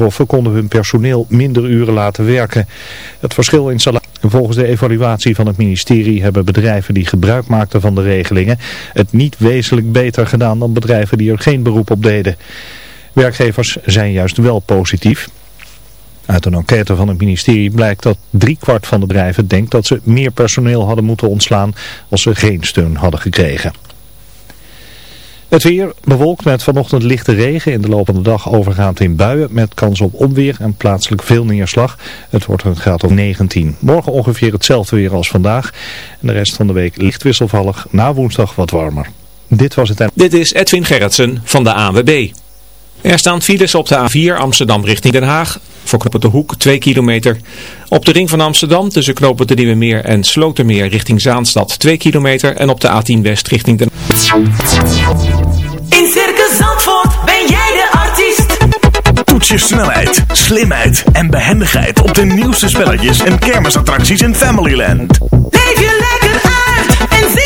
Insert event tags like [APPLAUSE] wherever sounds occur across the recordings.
Roffen konden hun personeel minder uren laten werken. Het verschil in salaris... Volgens de evaluatie van het ministerie hebben bedrijven die gebruik maakten van de regelingen het niet wezenlijk beter gedaan dan bedrijven die er geen beroep op deden. Werkgevers zijn juist wel positief. Uit een enquête van het ministerie blijkt dat driekwart van de bedrijven denkt dat ze meer personeel hadden moeten ontslaan als ze geen steun hadden gekregen. Het weer bewolkt met vanochtend lichte regen. In de loop van de dag overgaand in buien met kans op onweer en plaatselijk veel neerslag. Het wordt een graad of 19. Morgen ongeveer hetzelfde weer als vandaag. En de rest van de week licht wisselvallig. Na woensdag wat warmer. Dit was het. Dit is Edwin Gerritsen van de ANWB. Er staan files op de A4 Amsterdam richting Den Haag. Voor knooppunt de Hoek 2 kilometer. Op de ring van Amsterdam tussen knooppunt de Nieuwe Meer en Slotermeer richting Zaanstad 2 kilometer. En op de A10 West richting Den In Circus Zandvoort ben jij de artiest. Toets je snelheid, slimheid en behendigheid op de nieuwste spelletjes en kermisattracties in Familyland. Leef je lekker uit en zie.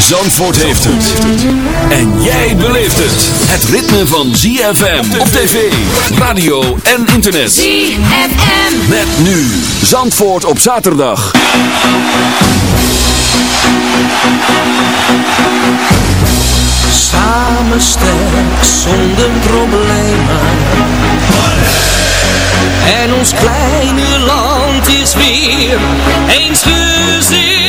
Zandvoort heeft het. En jij beleeft het. Het ritme van ZFM op tv, radio en internet. ZFM. Met nu Zandvoort op zaterdag. Samen sterk zonder problemen. En ons kleine land is weer eens gezien.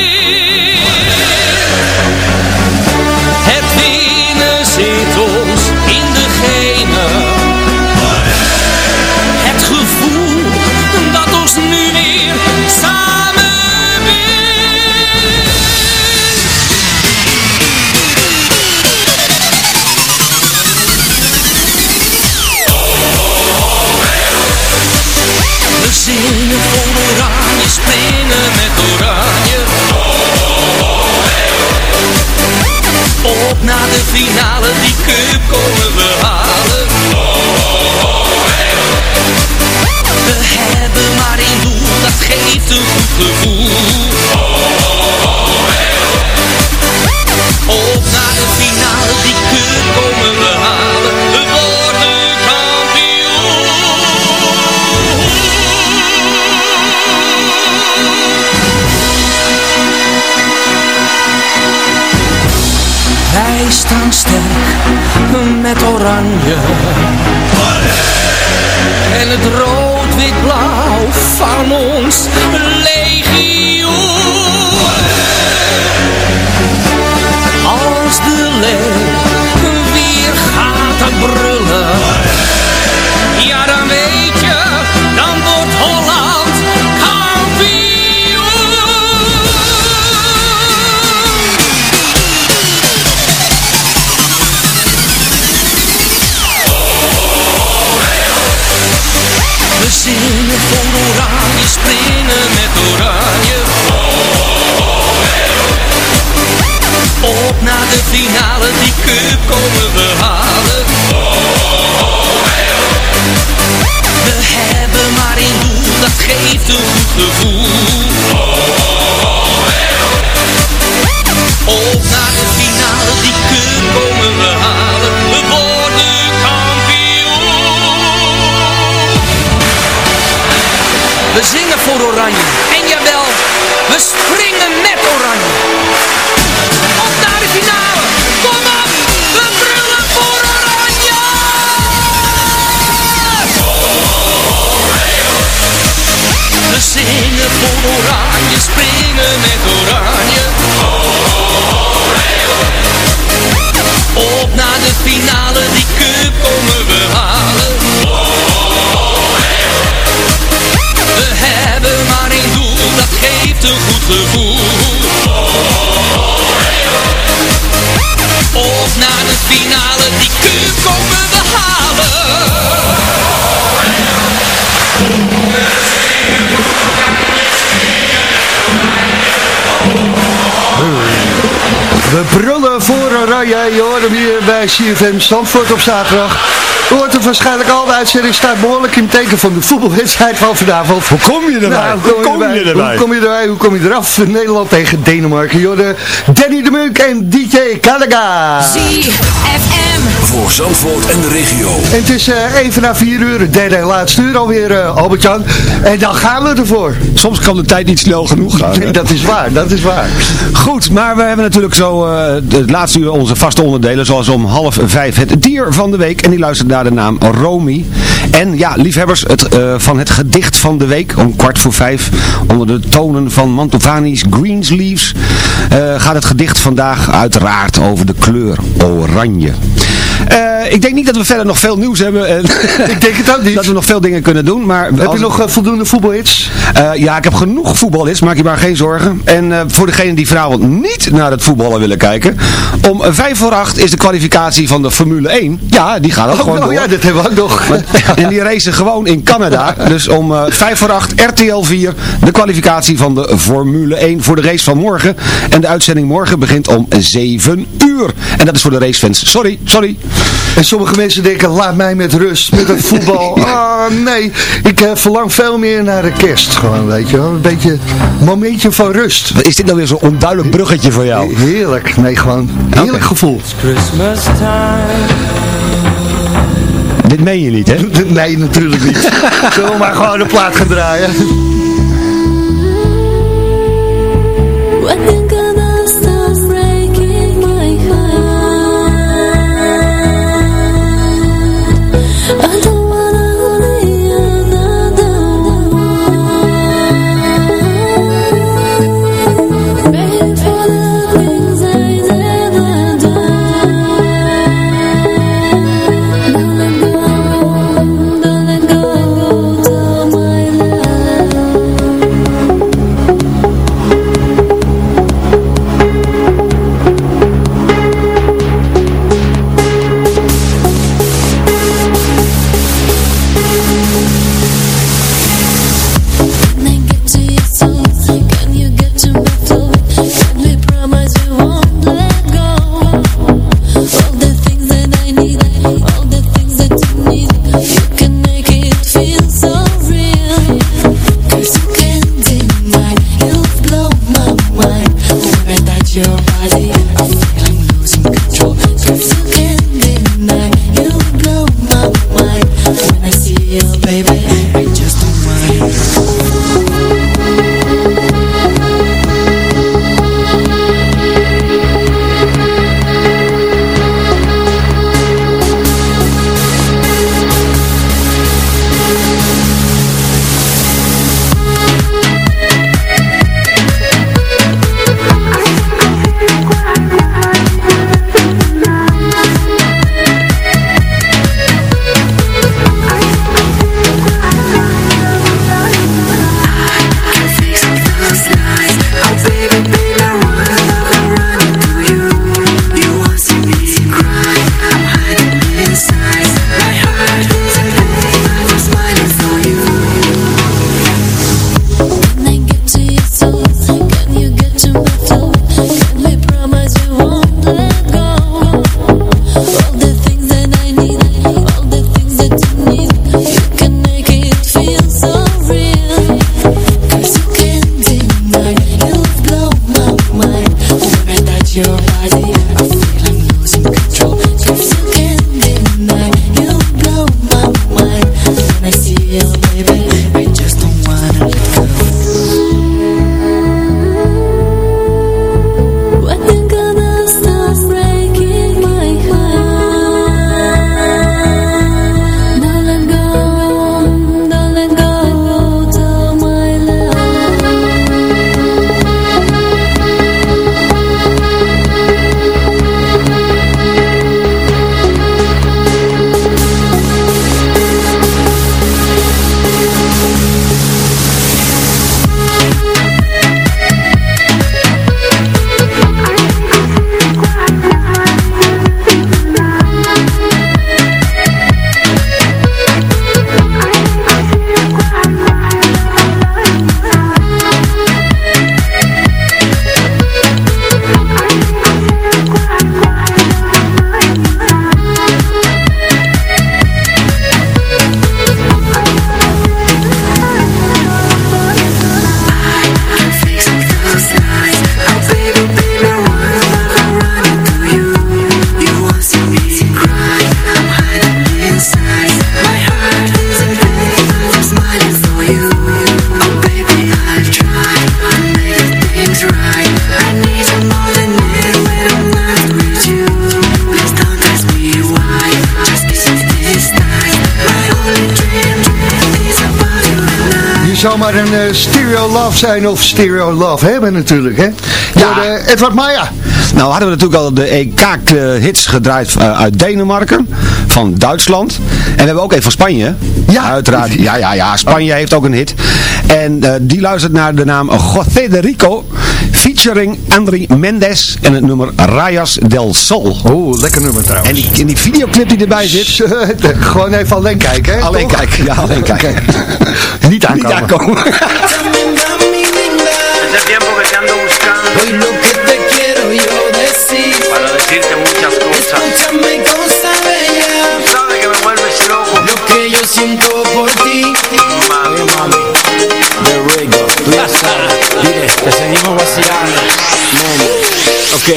Op naar de finale, die cup komen we halen. We hebben maar één doel, dat geeft een goed gevoel. Op naar de finale, staan met oranje. En het rood-wit-blauw van ons legioen. Cup komen we halen. We hebben maar één doel, dat geeft een goed gevoel. Op naar de finale, die cup komen we halen. We worden kampioen. We zingen voor Oranje. De finale, die cup komen we halen. We hebben maar één doel, dat geeft een goed gevoel. Op naar de finale, die cup komen we halen. Brullen voor Oranje. Je hoort hem hier bij CFM Zandvoort op zaterdag. U hoort het waarschijnlijk al. De uitzending staat behoorlijk in het teken van de voetbalwedstrijd van vanavond. Hoe kom je erbij? Nou, hoe kom je erbij? Hoe kom je erbij? Hoe kom je eraf? Nederland tegen Denemarken. Je hoorde Danny de Munk en DJ Kalaga. ZFM. Voor Zandvoort en de regio. En het is eh, even na vier uur, het derde en laatste uur alweer, eh Albert-Jan. En dan gaan we ervoor. Soms kan de tijd niet snel genoeg gaan. Nee, dat is waar, dat is waar. Goed, maar we hebben natuurlijk zo eh, het laatste uur onze vaste onderdelen, zoals om half vijf het dier van de week. En die luistert naar de naam Romy. En ja, liefhebbers het, eh, van het gedicht van de week om kwart voor vijf onder de tonen van Mantovani's Greensleeves eh gaat het gedicht vandaag uiteraard over de kleur oranje. Eh, ik denk niet dat we verder nog veel nieuws hebben. En [LAUGHS] Ik denk het ook niet. [LAUGHS] dat we nog veel dingen kunnen doen. Maar Heb als- je nog voldoende voetbalhits? eh, ja, ik heb genoeg voetbalhits, maak je maar geen zorgen. En voor degenen die vanavond niet naar het voetballen willen kijken. Om vijf voor acht is de kwalificatie van de Formule 1. Ja, die gaat ook gewoon Oh ja, dat hebben we ook nog. [LAUGHS] En die racen gewoon in Canada. Dus om eh, vijf voor acht RTL 4 de kwalificatie van de Formule 1 voor de race van morgen. En de uitzending morgen begint om 7 uur. En dat is voor de racefans. Sorry, sorry. En sommige mensen denken, laat mij met rust, met het voetbal. [LAUGHS] Ah, nee. Ik eh, verlang veel meer naar de kerst. Gewoon, weet je wel. Een beetje een momentje van rust. Wat is dit nou weer zo'n onduidelijk bruggetje voor jou? Heerlijk. Nee, gewoon heerlijk gevoel. Dit meen je niet, hè? [LAUGHS] Nee, natuurlijk niet. [LAUGHS] Zullen we maar gewoon de plaat gaan draaien? Zomaar een eh, stereo love zijn of stereo love hebben natuurlijk, hè? Ja. Door, eh, Edward Maya. Nou hadden we natuurlijk al de EK-hits gedraaid eh, uit Denemarken, van Duitsland. En we hebben ook even van Spanje. Ja. Uiteraard. Ja, ja, ja. Spanje heeft ook een hit. En die luistert naar de naam José de Rico, featuring André Mendes en het nummer Rayas del Sol. Oeh, lekker nummer trouwens. En die, en die videoclip die erbij zit... Gewoon even alleen kijken, hè? Alleen toch? kijken, ja, alleen [LAUGHS] kijken. Niet aankomen. Niet aankomen. [LAUGHS] Hace tiempo que te ando buscando. Hoy lo que te quiero yo decir. Para decirte Dile, te seguimos vacilando. Nene. Ok.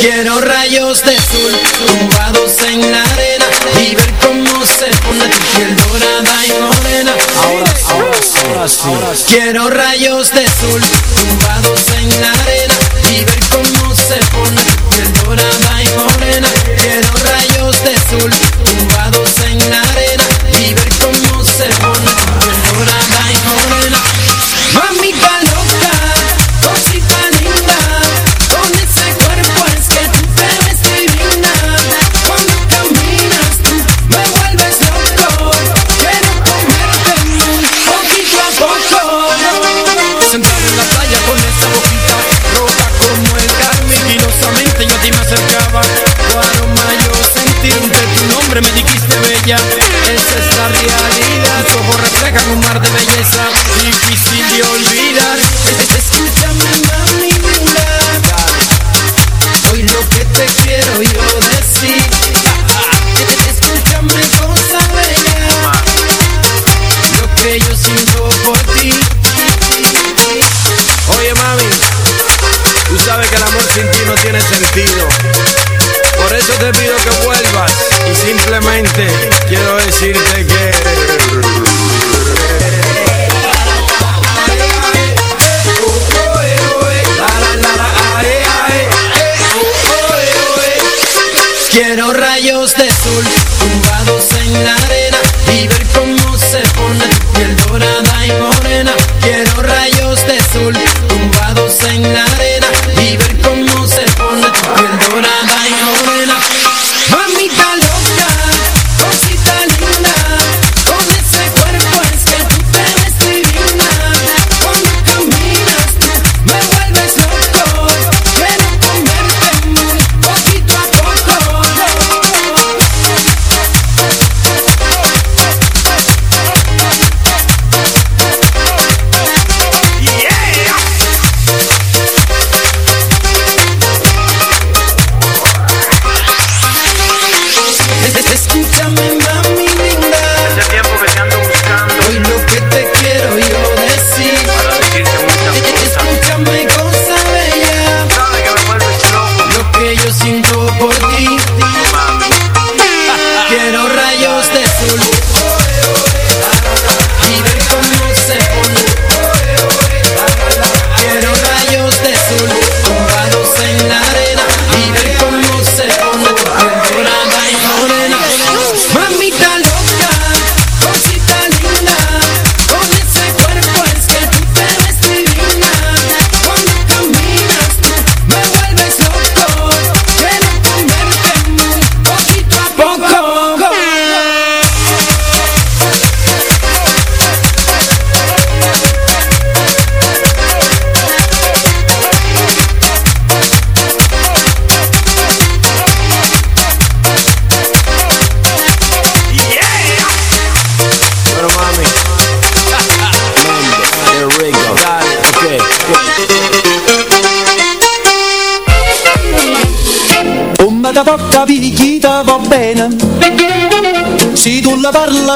Quiero rayos de sol tumbados en la arena y ver cómo se pone tu piel dorada y morena. Ahora, ahora sí, ahora sí. Ahora sí. Quiero rayos de sol tumbados en la arena y ver cómo se pone tu piel dorada y morena. Quiero rayos de sol tumbados en la arena y ver cómo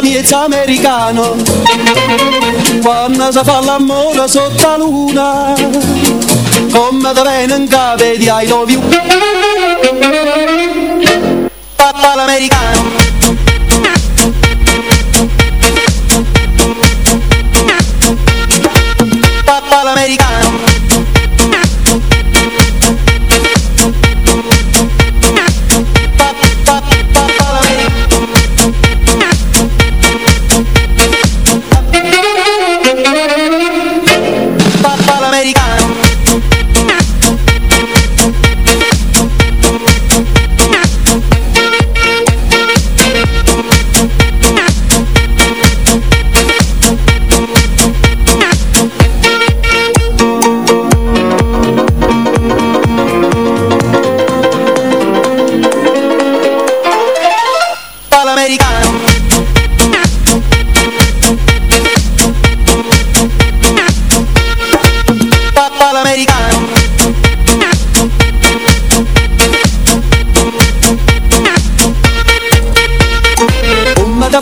la americano Quando si fa l'amore sotto la luna Come da bene in capo di I love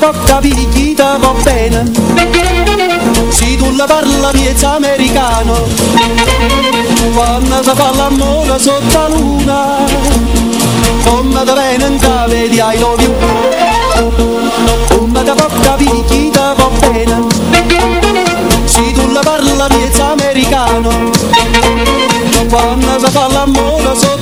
Porta picchita va bene. Se tu la parla miezza americano Quando si fa l'amore sotto la luna Come da bene in cave di I love you. Come da porta picchita va bene. Se tu la parla miezza americano Quando si fa l'amore sotto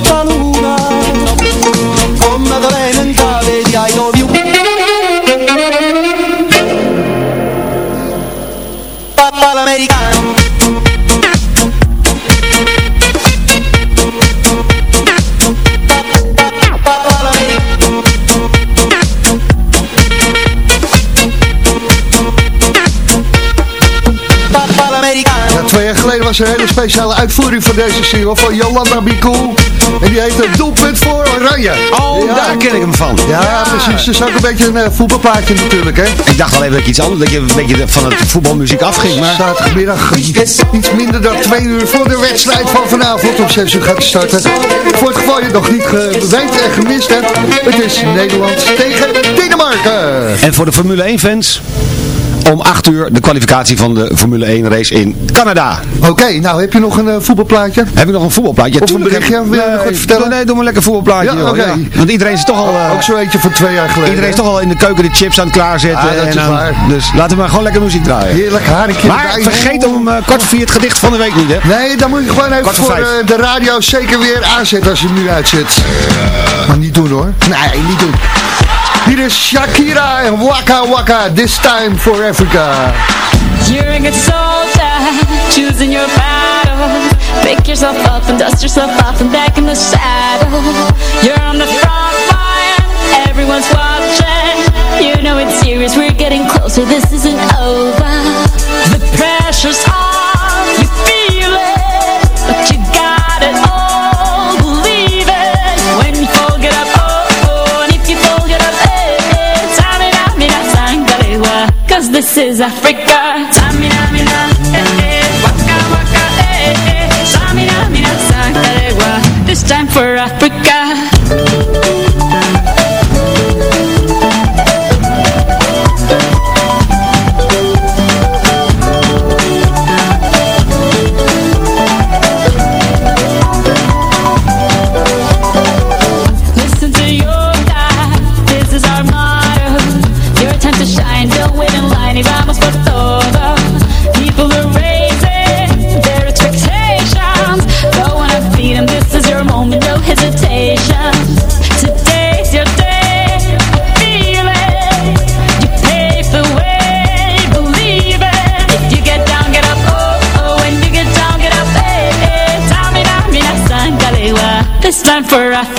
was een hele speciale uitvoering van deze single van Jolanda Be Cool. En die heette Doelpunt voor Oranje. Oh, Ja. daar ken ik hem van. Ja, precies. Het is ook een beetje een eh, voetbalplaatje natuurlijk, hè. Ik dacht al even dat ik iets anders, dat je een beetje van het voetbalmuziek afging, maar... Zaterdagmiddag iets minder dan twee uur voor de wedstrijd van vanavond om 6 uur gaat starten. Voor het geval je het nog niet geweten en gemist hebt, het is Nederland tegen Denemarken. En voor de Formule 1 fans, om 8 uur de kwalificatie van de Formule 1 race in Canada. Oké, nou heb je nog een eh, voetbalplaatje? Heb ik nog een voetbalplaatje? Of heb ik-? Wil je nog Nee, wat vertellen? Nee, doe maar lekker voetbalplaatje. Ja. Want iedereen is toch al... eh, Ook zo eentje van twee jaar geleden. Iedereen is toch al in de keuken de chips aan het klaarzetten. Ja, dat en. Dus laten we maar gewoon lekker muziek draaien. Heerlijk haringje Maar erbij. vergeet om eh, kwart voor vier het gedicht van de week niet, hè? Nee, dan moet je gewoon even voor eh, de radio zeker weer aanzetten als je hem nu uitzet. Maar niet doen hoor. Nee, niet doen. Hier is Shakira en Waka Waka, This Time for Africa. You're a soldier, choosing your battle. Pick yourself up and dust yourself off and back in the saddle. You're on the front line, everyone's watching. You know it's serious, we're getting closer, this isn't over. The pressure's on, this is Africa. Tamina, mina, eh, eh, waka, waka, eh, eh. Tamina, mina, this time for Africa. Time for Africa.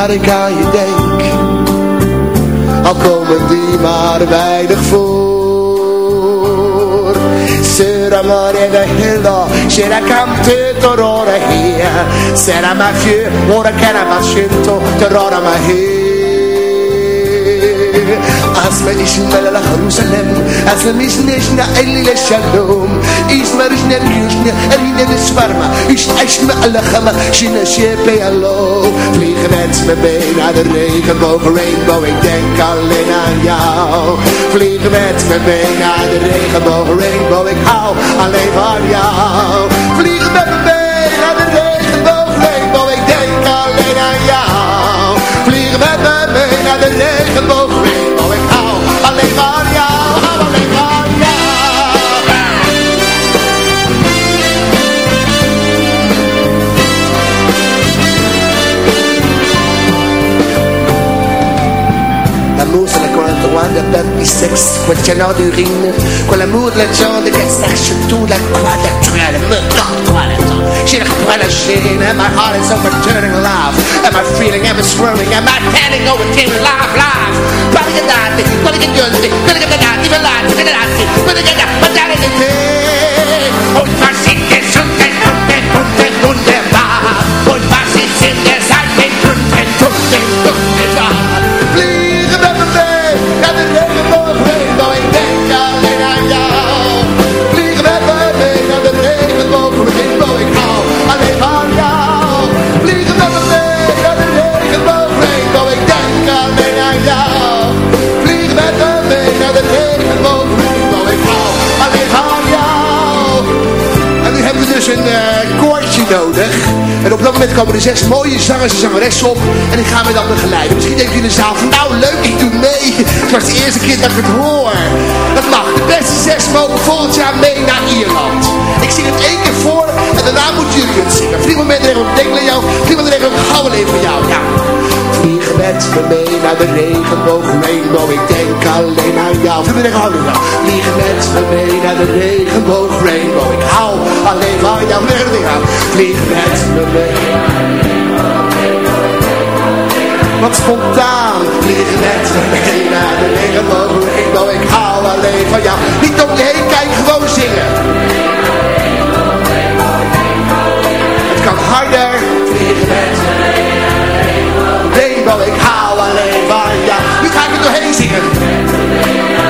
Dat ik aan je denk. Al komen die maar weinig voor. Sera amore hilda C'era cante torora hier Sera ma fieu Ora che era ma scento Torora ma hier Asma ishmel la Jerusalem Asma mishneshna eli le shalom Isma rishna rishna Erina de svarma Ish ashma ala chama Shina shepe alo Vliegen met me mee naar de regenboog Rainbow Ik denk alleen aan jou Vliegen met me mee naar de regenboog Rainbow Ik hou alleen van jou Vliegen met me mee naar de regenboog Rainbow Ik denk alleen aan jou Vliegen met me naar de regenboog droit de peuple bisexe, quoi le canard d'urine, quoi l'amour de la jambe, de sache tout, la croix naturelle, me tente, She the quite a shame, and my heart is overturning alive, and my feeling, am I swirling, am I panning over came alive, live. Probably get that, gonna get good, gonna get that, even lie, gonna get that, gonna get that, but that is the thing. Oh, my shit, get something, something, something, something. Dus een eh, koortje nodig en op dat moment komen er zes mooie zangers en zangeressen op. En ik ga me dan begeleiden. Misschien denk je in de zaal van nou leuk, ik doe mee. [LAUGHS] Het was de eerste keer dat ik het hoor. Dat mag. De beste zes mogen volgend jaar mee naar Ierland. Ik zing het één keer voor en daarna moeten jullie het zingen. Vlieg met me ik denk aan jou. Ik gauw alleen voor jou. Me mee naar de regenboog rainbow. Ik denk alleen aan jou. Vlieg met me met mee naar de regenboog rainbow. Ik hou alleen van jou. Vlieg me aan. Vlieg met me mee. Wat spontaan. Vliegen met me mee naar de regenboog rainbow. Ik hou alleen van jou. Niet om je heen kijken, gewoon zingen. Het kan harder. Vliegen met me regenboog rainbow. Ik hou alleen van jou. Nu ga ik er doorheen zingen.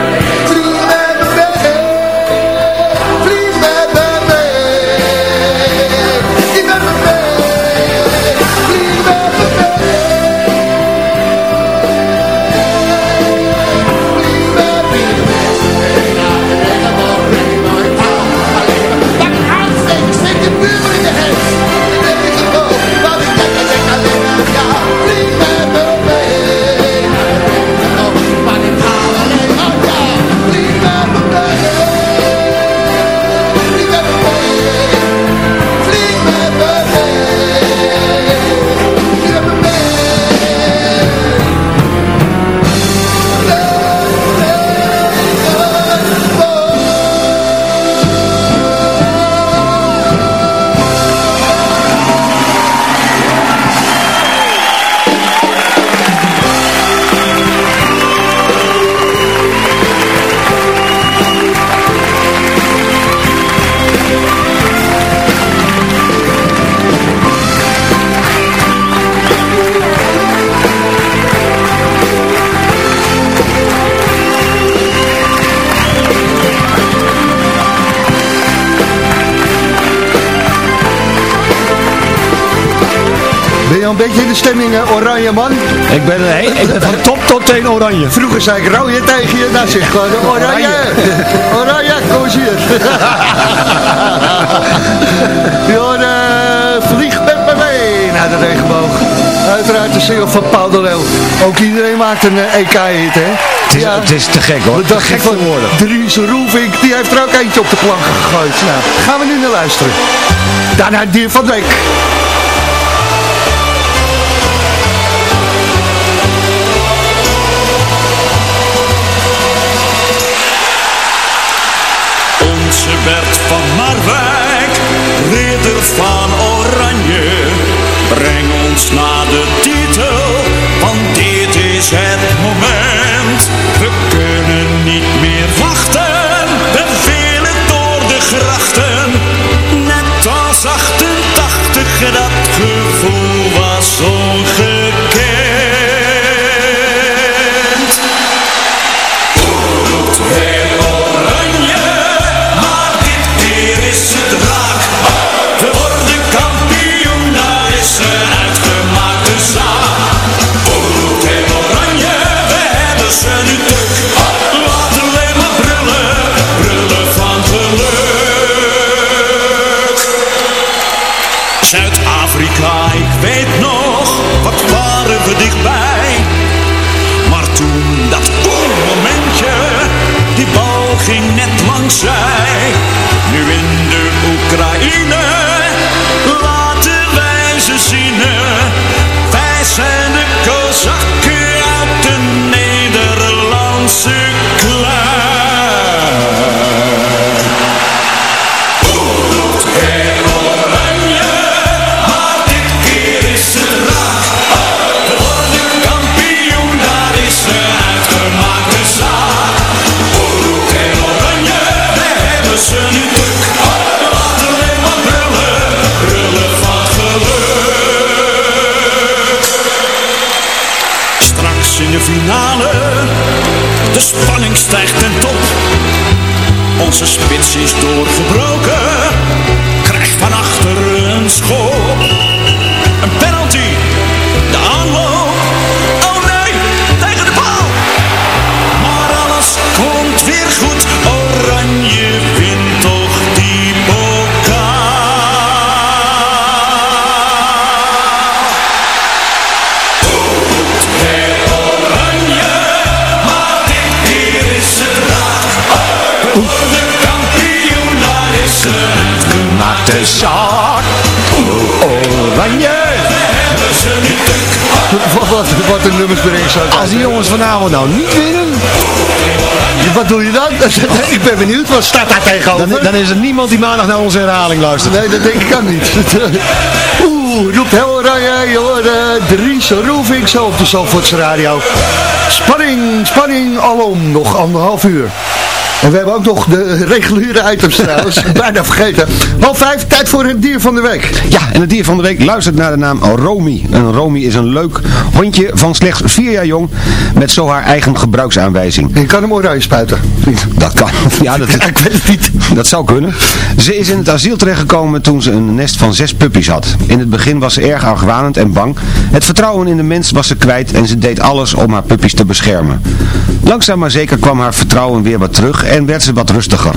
Al een beetje in de stemming, eh, oranje man? Ik ben, hey, ik ben van top tot teen oranje. Vroeger zei ik rode tegen je, nou zeg ik gewoon [LAUGHS] oranje. Oranje, kom eens hier. [LAUGHS] Joh, eh, vlieg met me mee naar de regenboog. Uiteraard de single van Paul de Leeuw. Ook iedereen maakt een eh, EK-hit, hè? Het is, het is te gek hoor. Dat gek van voor woorden. Dries Roelvink, die heeft er ook eentje op de planken gegooid. Nou, gaan we nu naar luisteren. Daarna het dier van de Bert van Marwijk, ridder van Oranje. Breng ons naar de titel, want dit is het moment. We kunnen niet meer wachten. Als die jongens vanavond nou niet winnen, Wat doe je dan? [LAUGHS] ik ben benieuwd, wat staat daar tegenover? dan, dan is er niemand die maandag naar onze herhaling luistert. Nee, dat denk ik ook niet. [LAUGHS] Oeh, roept heel oranje, je hoort uh, Dries zo op de Zandvoortse radio. Spanning, spanning, alom, nog anderhalf uur. En we hebben ook nog de reguliere items trouwens, [LAUGHS] bijna vergeten. Half vijf, tijd voor het dier van de week. Ja, en het dier van de week luistert naar de naam Romy. Een Romy is een leuk hondje van slechts vier jaar jong, met zo haar eigen gebruiksaanwijzing. Je kan hem oranje spuiten. Dat kan. [LAUGHS] Ja, dat, [LAUGHS] ik weet het niet. Dat zou kunnen. Ze is in het asiel terechtgekomen toen ze een nest van zes puppies had. In het begin was ze erg argwanend en bang. Het vertrouwen in de mens was ze kwijt en ze deed alles om haar puppies te beschermen. Langzaam maar zeker kwam haar vertrouwen weer wat terug en werd ze wat rustiger.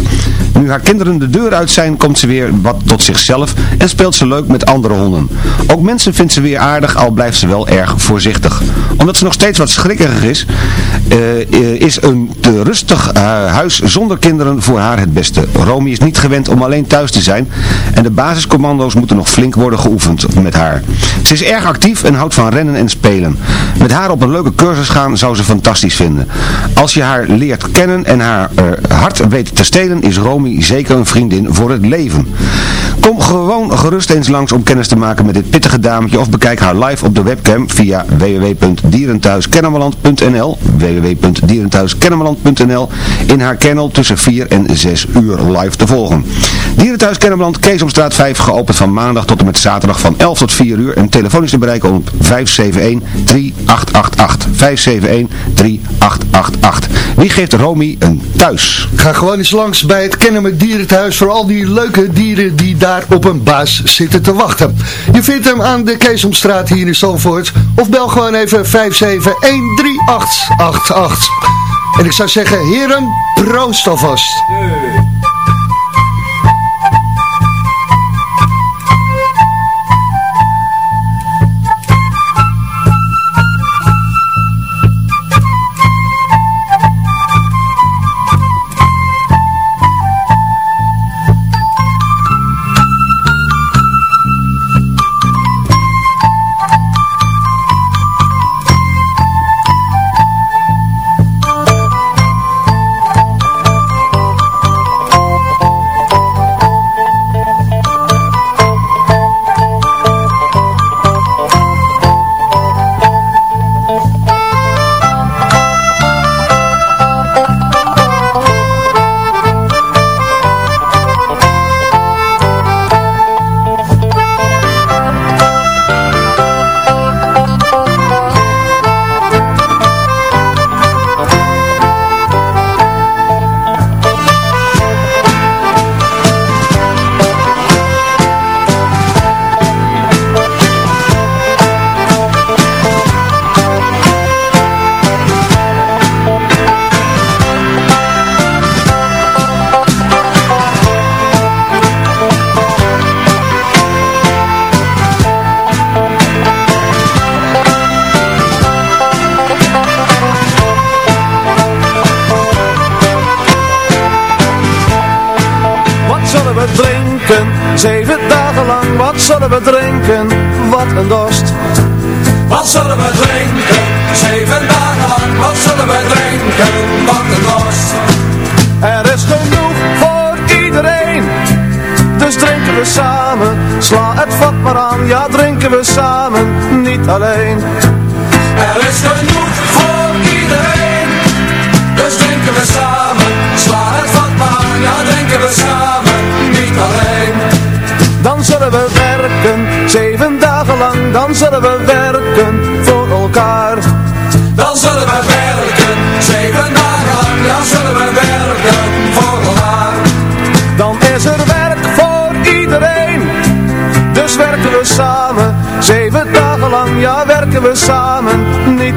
Nu haar kinderen de deur uit zijn, komt ze weer wat tot zichzelf en speelt ze leuk met andere honden. Ook mensen vindt ze weer aardig, al blijft ze wel erg voorzichtig. Omdat ze nog steeds wat schrikkerig is, eh, eh, is een te rustig eh, huis zonder kinderen voor haar het beste. Romy is niet gewend om alleen thuis te zijn en de basiscommando's moeten nog flink worden geoefend met haar. Ze is erg actief en houdt van rennen en spelen. Met haar op een leuke cursus gaan zou ze fantastisch vinden. Als je haar leert kennen en haar hart weet te stelen, is Romy zeker een vriendin voor het leven. Kom gewoon gerust eens langs om kennis te maken met dit pittige dametje of bekijk haar live op de webcam via www.dierenthuiskennemerland.nl www.dierenthuiskennemerland.nl in haar kennel tussen 4 en 6 uur live te volgen. Dierenthuis Kennemerland, Keesomstraat 5, geopend van maandag tot en met zaterdag van 11 tot 4 uur en telefonisch te bereiken op 571-3888. 571-3888. Wie geeft Romy een thuis? Ga gewoon eens langs bij het Kennemer Dierenthuis voor al die leuke dieren die daar op een baas zitten te wachten. Je vindt hem aan de Keesomstraat hier in Zandvoort of bel gewoon even 5713888. En ik zou zeggen, heren, proost alvast.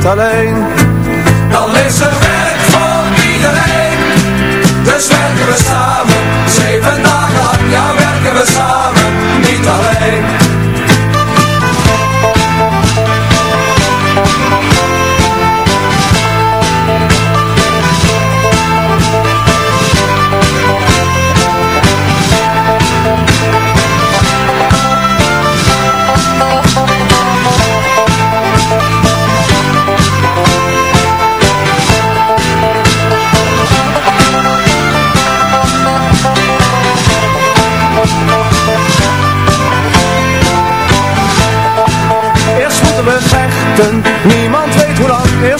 Alleen.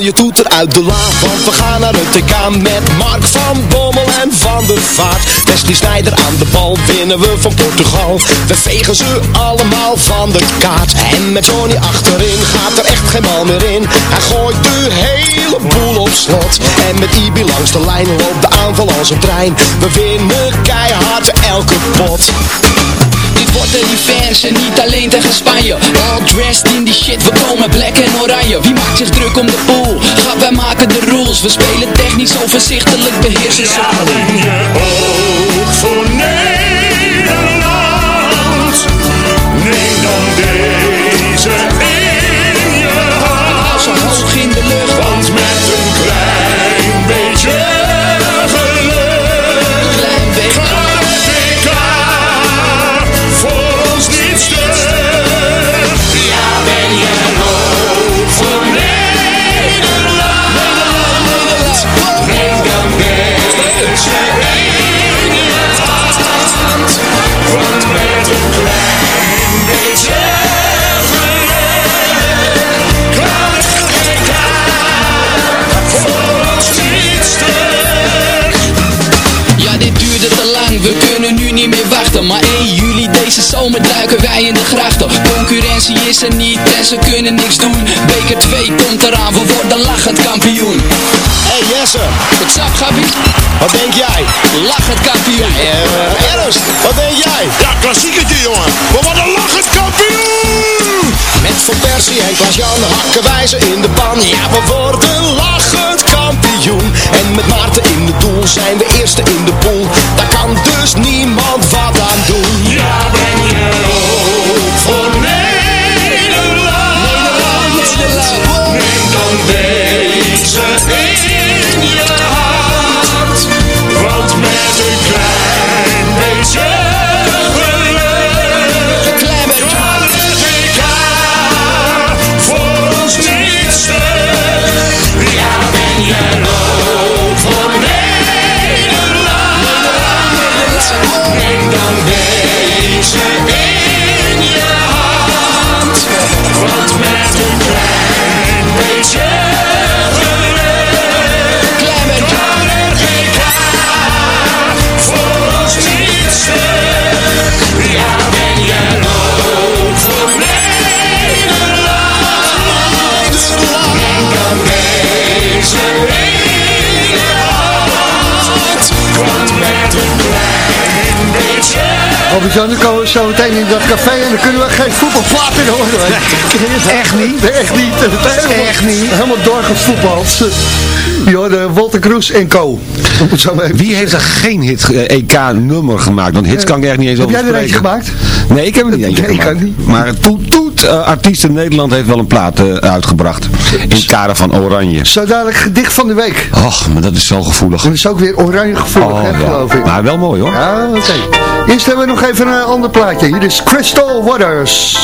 Je toeter uit de la, want we gaan naar het TK met Mark van Bommel en Van der Vaart. Wesley Sneijder aan de bal, winnen we van Portugal. We vegen ze allemaal van de kaart. En met Johnny achterin gaat er echt geen bal meer in. Hij gooit de hele boel op slot. En met Ibi langs de lijn loopt de aanval als een trein. We winnen keihard elke pot. Wordt een revanche en niet alleen tegen Spanje All dressed in die shit, we komen black en oranje Wie maakt zich druk om de pool? Ga, wij maken de rules We spelen technisch overzichtelijk, beheersen ze Oog voor Nederland. En niks doen Beker 2 komt eraan, we worden lachend kampioen Hey Jesse, What's up, Gabi? Wat denk jij? Lach het kampioen. Ja, eh, Ernst, wat denk jij? Ja, klassiekertje jongen. We worden lachend kampioen! Met Van Persie en Klaas-Jan hakken wij ze in de pan. Ja, we worden lachend kampioen. En met Maarten in het doel zijn we eerste in de pool. Daar kan dus niemand wat aan doen. Ja, Deze in je hand. Want met een klein beetje geluk. Kan het EK voor ons niet stuk. Ja, ben jij ook voor Nederland. Neem dan Albert-Jan, dan komen we zo meteen in dat café en dan kunnen we geen voetbalplaat in horen. Echt niet? Echt niet. Echt niet. Helemaal doorgevoetbald. Joh, de Walter Kroes en Co. Wie heeft er geen hit eh, EK-nummer gemaakt? Want hits kan ik echt niet eens Heb over jij er eentje gemaakt? Nee, ik heb er niet [LAUGHS] eentje Nee, gemaakt. niet. Maar Toet Toet, eh, artiest in Nederland, heeft wel een plaat eh, uitgebracht. In het kader van Oranje. Zo dadelijk gedicht van de week. Och, maar dat is zo gevoelig. Dat is ook weer oranje gevoelig, hè, ja. geloof ik. Maar wel mooi hoor. Ja, oké. Eerst hebben we nog even een ander plaatje. Hier is Crystal Waters.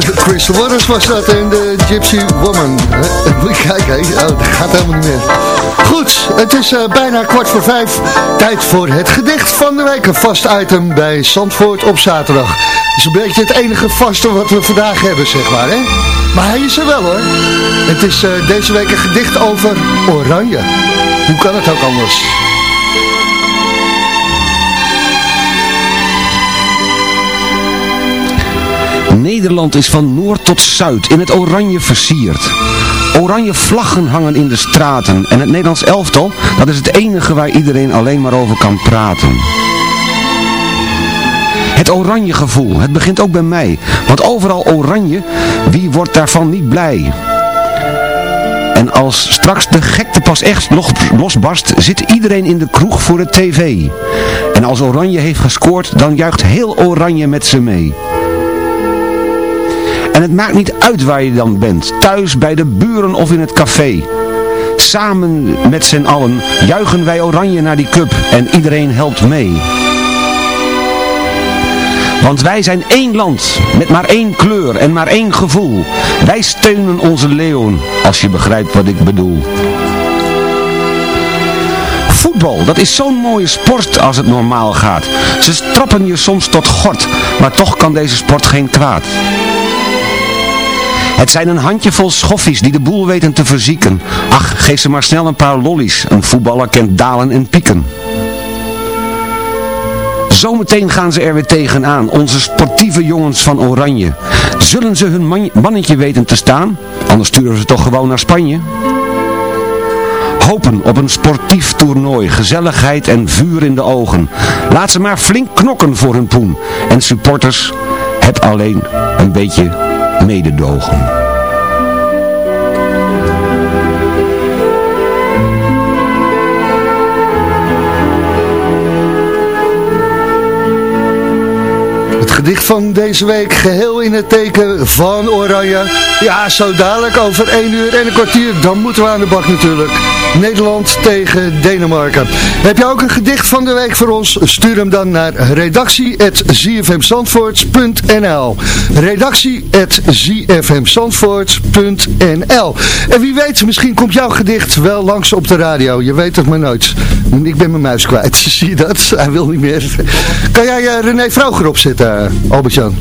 Chris Waters was dat en de Gypsy Woman. [LAUGHS] Kijken, hè? oh, dat gaat helemaal niet meer. Goed, het is eh, bijna kwart voor vijf. Tijd voor het gedicht van de week. Een vast item bij Zandvoort op zaterdag. Dat is een beetje het enige vaste wat we vandaag hebben, zeg maar. Hè? Maar hij is er wel hoor. Het is eh, deze week een gedicht over oranje. Hoe kan het ook anders? Nederland is van noord tot zuid in het oranje versierd. Oranje vlaggen hangen in de straten en het Nederlands elftal, dat is het enige waar iedereen alleen maar over kan praten. Het oranje gevoel, het begint ook bij mij, want overal oranje, wie wordt daarvan niet blij? En als straks de gekte pas echt los- losbarst, zit iedereen in de kroeg voor de tv. En als Oranje heeft gescoord, dan juicht heel Oranje met ze mee. En het maakt niet uit waar je dan bent, thuis, bij de buren of in het café. Samen met z'n allen juichen wij Oranje naar die cup en iedereen helpt mee. Want wij zijn één land, met maar één kleur en maar één gevoel. Wij steunen onze leeuwen, als je begrijpt wat ik bedoel. Voetbal, dat is zo'n mooie sport als het normaal gaat. Ze trappen je soms tot gort, maar toch kan deze sport geen kwaad. Het zijn een handjevol schoffies die de boel weten te verzieken. Ach, geef ze maar snel een paar lollies. Een voetballer kent dalen en pieken. Zometeen gaan ze er weer tegenaan, onze sportieve jongens van Oranje. Zullen ze hun man- mannetje weten te staan? Anders sturen ze toch gewoon naar Spanje? Hopen op een sportief toernooi, gezelligheid en vuur in de ogen. Laat ze maar flink knokken voor hun poen. En supporters, heb alleen een beetje mededogen. Gedicht van deze week geheel in het teken van Oranje. Ja, zo dadelijk over 1 uur en een kwartier. Dan moeten we aan de bak natuurlijk. Nederland tegen Denemarken. Heb je ook een gedicht van de week voor ons? Stuur hem dan naar redactie.zfmzandvoort.nl redactie.zfmzandvoort.nl En wie weet, misschien komt jouw gedicht wel langs op de radio. Je weet het maar nooit. Ik ben mijn muis kwijt. [LAUGHS] Zie je dat? Hij wil niet meer. Kan jij eh, René Vroger opzetten, Albert-Jan?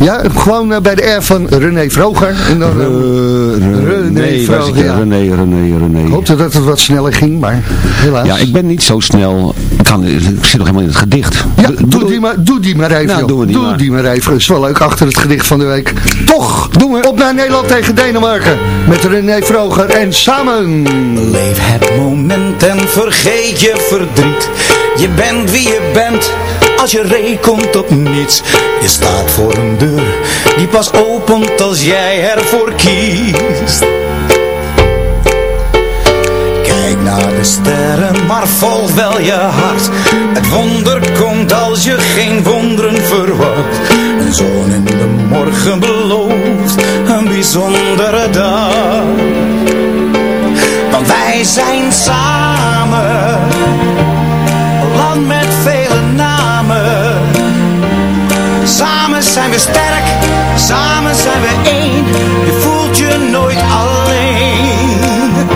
Ja, gewoon eh, bij de R van René Vroger. En dan, eh, René Nee, Vroger, ja. René, René, René. Ik hoopte dat het wat sneller ging, maar helaas. Ja, ik ben niet zo snel. Ik, kan, ik zit nog helemaal in het gedicht. Ja, doe die, maar, doe die maar even. Nou, we die doe maar. die maar even. Is wel leuk achter het gedicht van de week. Toch, doen we. Op naar Nederland tegen Denemarken. Met René Vroger en samen. Leef het moment en vergeet je verdriet. Je bent wie je bent, als je rekent op niets. Je staat voor een deur, die pas opent als jij ervoor kiest. Kijk naar de sterren, maar volg wel je hart. Het wonder komt als je geen wonderen verwacht. Een zon in de morgen belooft een bijzondere dag. Want wij zijn samen, zijn we sterk, samen zijn we één. Je voelt je nooit alleen.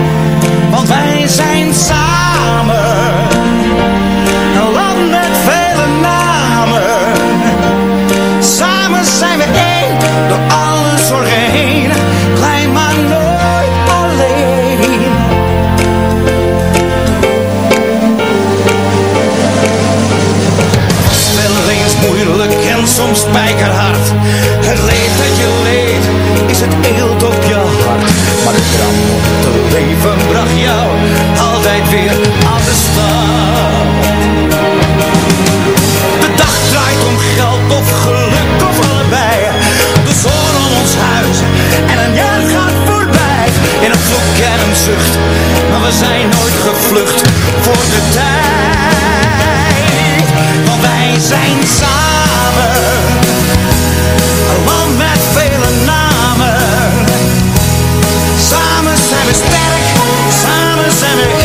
Want wij zijn samen, spijkerhard. Het leed dat je leed, is het eelt op je hart. Maar te leven bracht jou altijd weer aan de start. De dag draait om geld of geluk of allebei. De zon om ons huis en een jaar gaat voorbij. In een vloek en een zucht, maar we zijn nooit gevlucht voor de tijd. Want wij zijn samen, Samen zijn we sterk, samen zijn we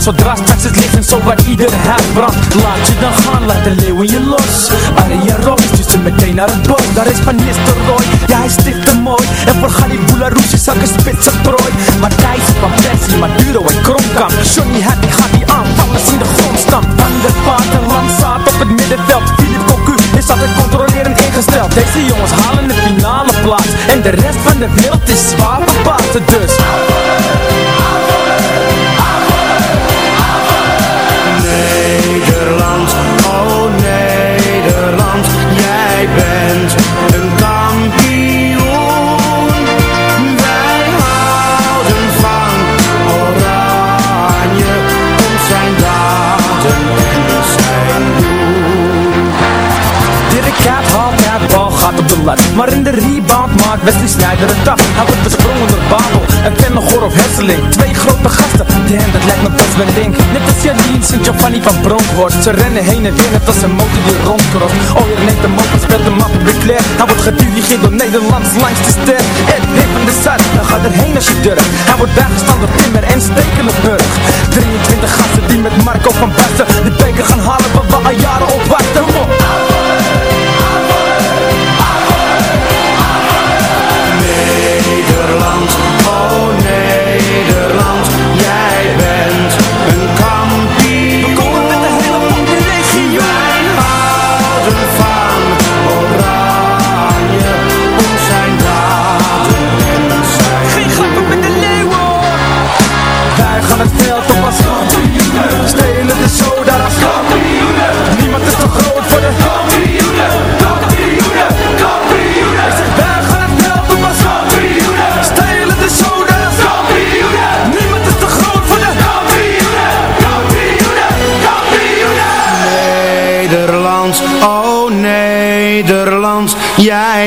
So drastic is living so I gemaakt, Wesley Snijder het DAF Hij wordt besprongen door Babel. En Tennegor of Hesseling Twee grote gasten, damn dat lijkt me best wel link. Net als Janine, Sint-Giovanni van Bronckhorst. Ze rennen heen en weer net als een motor die rondkropt Oh je neemt de motor, speelt de map op Leclerc Hij wordt gedirigeerd door Nederlands langs de ster. Ed, hip en de zat, dan ga erheen als je durft. Hij wordt bijgestaan door Timmer en Stekelenburg. 23 gasten die met Marco van Bassen. Die beker gaan halen waar we al jaren op. wachten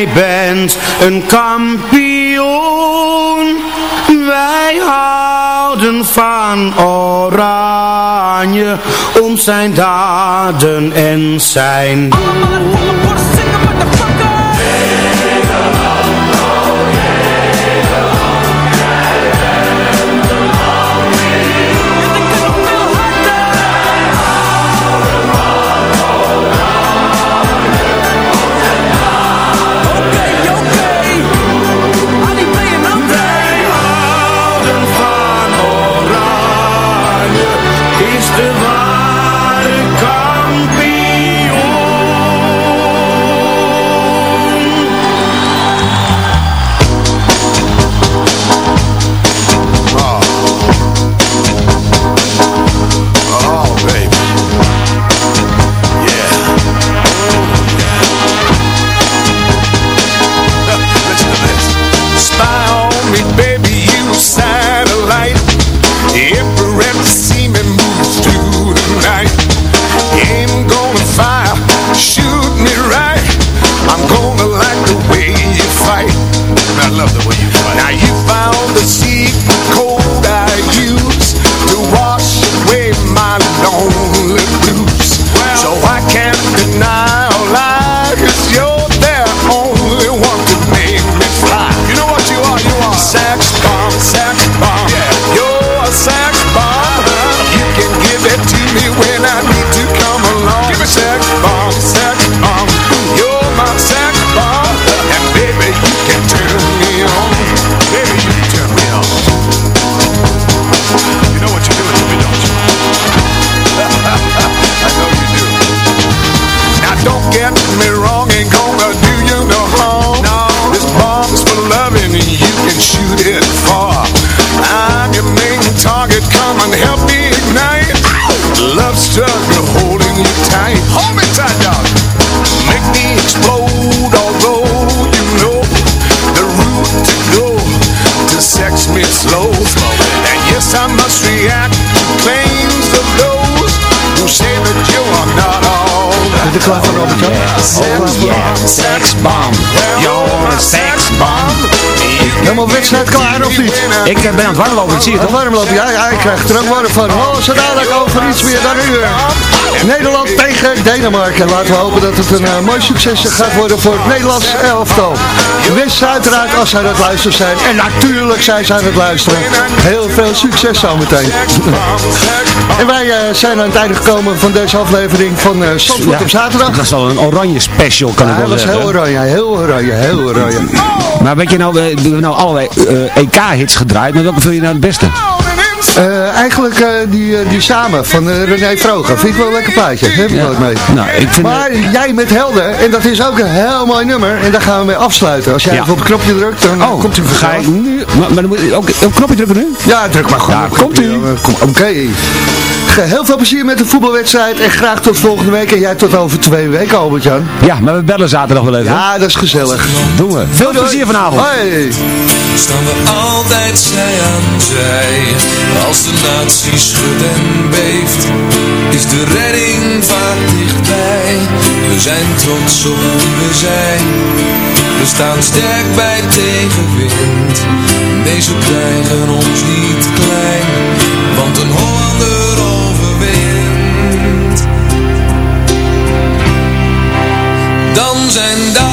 jij bent een kampioen. Wij houden van oranje om zijn daden en zijn. All Yeah, seksbom. You're a seksbom. Helemaal wedstrijd klaar of niet? Ik eh, ben aan het warmlopen, zie het Aan het warmlopen, ja, ja, ik krijg er ook warm van. Oh, zo dadelijk over iets meer dan een uur. Nederland tegen Denemarken. Laten we hopen dat het een eh, mooi succes gaat worden voor het Nederlands elftal. Wens uiteraard als ze aan het luisteren zijn. En natuurlijk zijn ze aan het luisteren. Heel veel succes zometeen. [LAUGHS] en wij eh, zijn aan het einde gekomen van deze aflevering van uh, Zandvoort op zaterdag. Dat is wel een oranje special, kan ik wel zeggen. heel oranje, heel oranje, heel oranje. Maar weet je nou, we hebben nou allerlei eh, EK-hits gedraaid, maar welke vind je nou het beste? Eh, eigenlijk eh, die, die samen van René Vroger. Vind ik wel een lekker plaatje. Heb ik nooit mee. Nou, ik vind maar jij met Helden, en dat is ook een heel mooi nummer. En daar gaan we mee afsluiten. Als jij Ja. even op het knopje drukt, dan Oh, komt hij ga vanzelf. ik nu... Maar, maar dan moet je ook een knopje drukken nu? Ja, druk maar gewoon. Ja, komt ie. Eh, Ge- Heel veel plezier met de voetbalwedstrijd. En graag tot volgende week. En jij tot over twee weken, Albert-Jan. Ja, maar we bellen zaterdag wel even. Ja, dat is gezellig. Doen we. Veel Doei, doei. plezier vanavond. Hoi. staan we altijd zij aan zij. Als de natie schudt en beeft, is de redding vaak dichtbij. We zijn trots op wie we zijn. We staan sterk bij tegenwind. Nee, ze krijgen ons niet klein, want een Hollander Dan zijn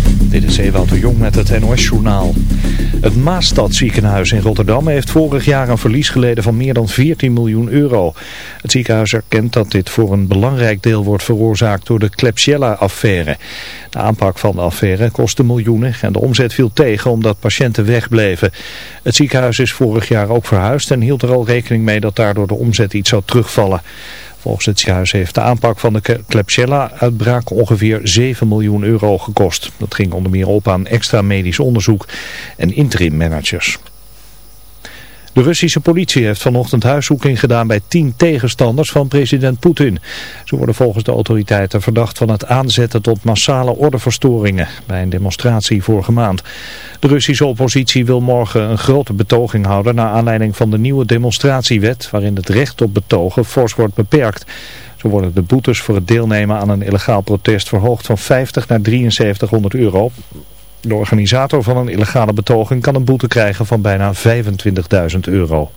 Dit is Ewout de Jong met het NOS-journaal. Het Maastadziekenhuis in Rotterdam heeft vorig jaar een verlies geleden van meer dan 14 miljoen euro. Het ziekenhuis erkent dat dit voor een belangrijk deel wordt veroorzaakt door de Klebsiella-affaire. De aanpak van de affaire kostte miljoenen en de omzet viel tegen omdat patiënten wegbleven. Het ziekenhuis is vorig jaar ook verhuisd en hield er al rekening mee dat daardoor de omzet iets zou terugvallen. Volgens het ziekenhuis heeft de aanpak van de Klebsiella-uitbraak ongeveer 7 miljoen euro gekost. Dat ging onder meer op aan extra medisch onderzoek en interim managers. De Russische politie heeft vanochtend huiszoeking gedaan bij tien tegenstanders van president Poetin. Ze worden volgens de autoriteiten verdacht van het aanzetten tot massale ordeverstoringen bij een demonstratie vorige maand. De Russische oppositie wil morgen een grote betoging houden naar aanleiding van de nieuwe demonstratiewet waarin het recht op betogen fors wordt beperkt. Zo worden de boetes voor het deelnemen aan een illegaal protest verhoogd van 50 naar 7300 euro. De organisator van een illegale betoging kan een boete krijgen van bijna 25.000 euro.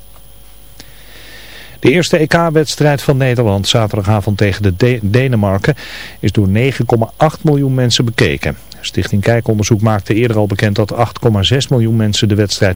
De eerste EK-wedstrijd van Nederland zaterdagavond tegen de De Denemarken is door 9,8 miljoen mensen bekeken. Stichting Kijkonderzoek maakte eerder al bekend dat 8,6 miljoen mensen de wedstrijd